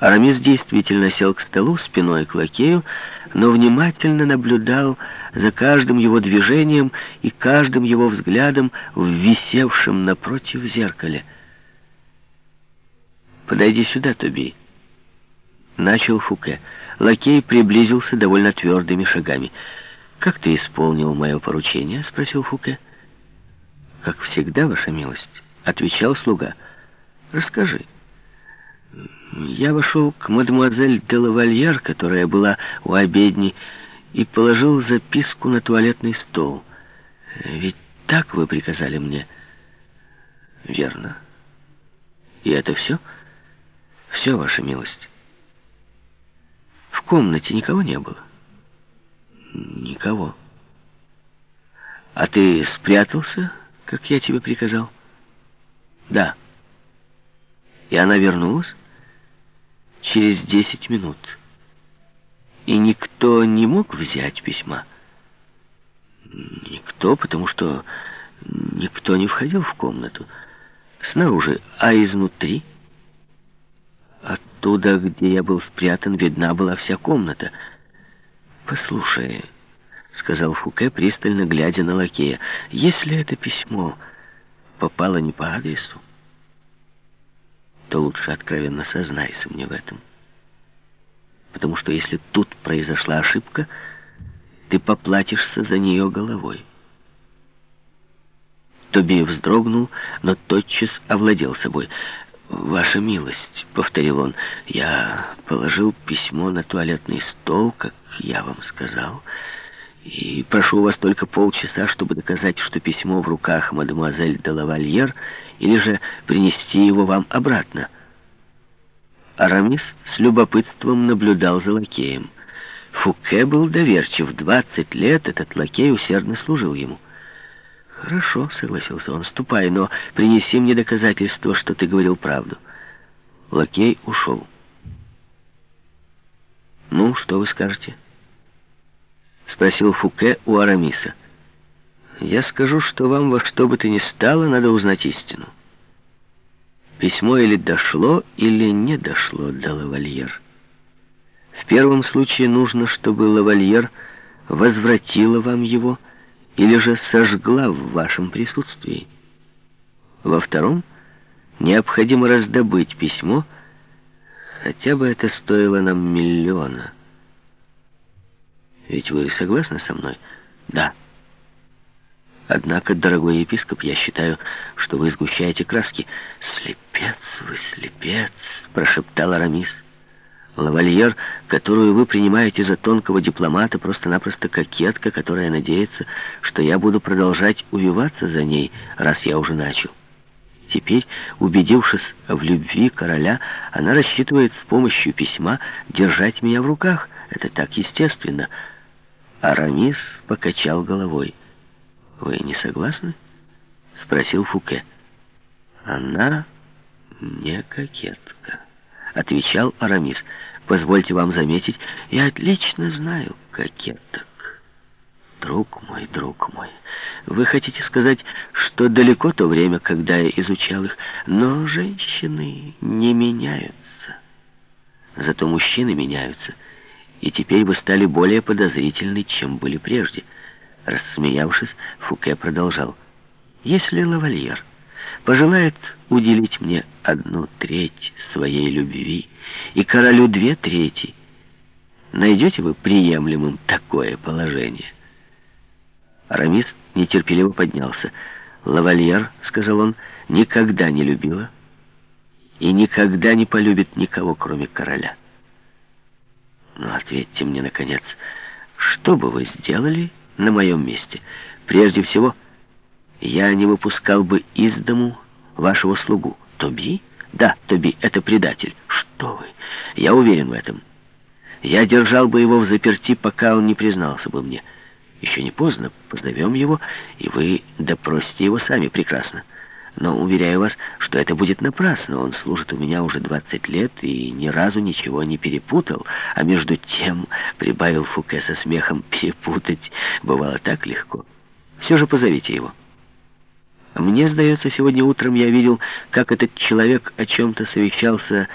Арамис действительно сел к столу спиной к лакею, но внимательно наблюдал за каждым его движением и каждым его взглядом в висевшем напротив зеркале. «Подойди сюда, Тоби», — начал Фуке. Лакей приблизился довольно твердыми шагами. «Как ты исполнил мое поручение?» — спросил Фуке. «Как всегда, ваша милость», — отвечал слуга. «Расскажи». Я вошел к мадемуазель де лавальяр, которая была у обедни, и положил записку на туалетный стол. Ведь так вы приказали мне. Верно. И это все? Все, ваша милость. В комнате никого не было? Никого. А ты спрятался, как я тебе приказал? Да. И она вернулась? Через десять минут. И никто не мог взять письма. Никто, потому что никто не входил в комнату. Снаружи, а изнутри... Оттуда, где я был спрятан, видна была вся комната. «Послушай», — сказал Фуке, пристально глядя на лакея, — «если это письмо попало не по адресу, то лучше откровенно сознайся мне в этом. Потому что если тут произошла ошибка, ты поплатишься за нее головой. Тоби вздрогнул, но тотчас овладел собой. «Ваша милость», — повторил он, — «я положил письмо на туалетный стол, как я вам сказал, и прошу у вас только полчаса, чтобы доказать, что письмо в руках мадемуазель де лавальер, или же принести его вам обратно». Арамис с любопытством наблюдал за лакеем. Фуке был доверчив. Двадцать лет этот лакей усердно служил ему. «Хорошо», — согласился он, — «ступай, но принеси мне доказательство, что ты говорил правду». Лакей ушел. «Ну, что вы скажете?» — спросил Фуке у Арамиса. «Я скажу, что вам во что бы то ни стало, надо узнать истину. Письмо или дошло, или не дошло до лавальер. В первом случае нужно, чтобы лавальер возвратила вам его, или же сожгла в вашем присутствии. Во втором необходимо раздобыть письмо, хотя бы это стоило нам миллиона. Ведь вы согласны со мной? Да. Однако, дорогой епископ, я считаю, что вы сгущаете краски. Слепец вы, слепец, прошептал Арамис. Лавальер, которую вы принимаете за тонкого дипломата, просто-напросто кокетка, которая надеется, что я буду продолжать увиваться за ней, раз я уже начал. Теперь, убедившись в любви короля, она рассчитывает с помощью письма держать меня в руках. Это так естественно. Арамис покачал головой. «Вы не согласны?» — спросил Фуке. «Она не кокетка», — отвечал Арамис. «Позвольте вам заметить, я отлично знаю кокеток». «Друг мой, друг мой, вы хотите сказать, что далеко то время, когда я изучал их, но женщины не меняются. Зато мужчины меняются, и теперь вы стали более подозрительны, чем были прежде». Рассмеявшись, Фуке продолжал. «Если лавальер пожелает уделить мне одну треть своей любви и королю две трети, найдете вы приемлемым такое положение?» Арамис нетерпеливо поднялся. «Лавальер, — сказал он, — никогда не любила и никогда не полюбит никого, кроме короля. Но ответьте мне, наконец, что бы вы сделали, — на моем месте. Прежде всего, я не выпускал бы из дому вашего слугу. Тоби? Да, Тоби, это предатель. Что вы? Я уверен в этом. Я держал бы его в заперти, пока он не признался бы мне. Еще не поздно, позовем его, и вы допросите его сами прекрасно. Но уверяю вас, что это будет напрасно. Он служит у меня уже 20 лет и ни разу ничего не перепутал. А между тем, прибавил Фуке со смехом, перепутать бывало так легко. Все же позовите его. Мне, сдается, сегодня утром я видел, как этот человек о чем-то совещался